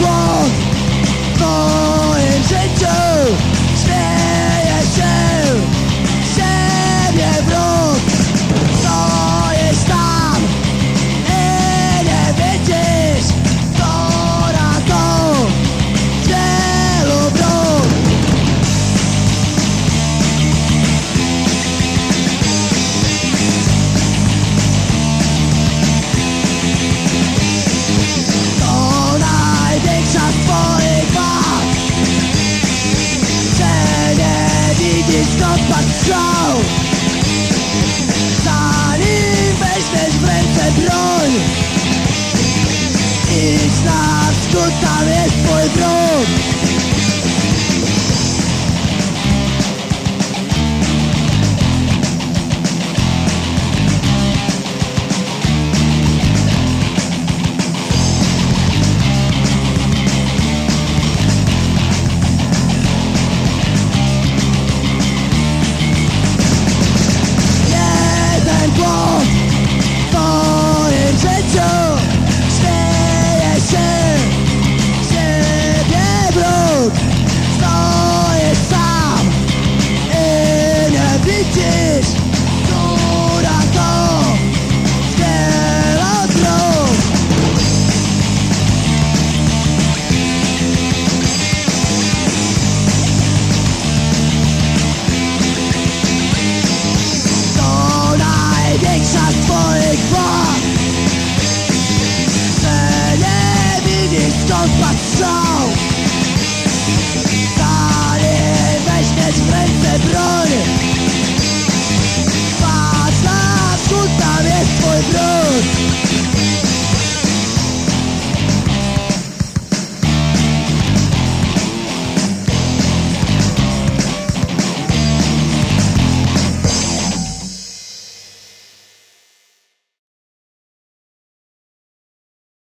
wrong. patrzą Zanim weźmiesz w ręce broń Idź na wschód, mój brud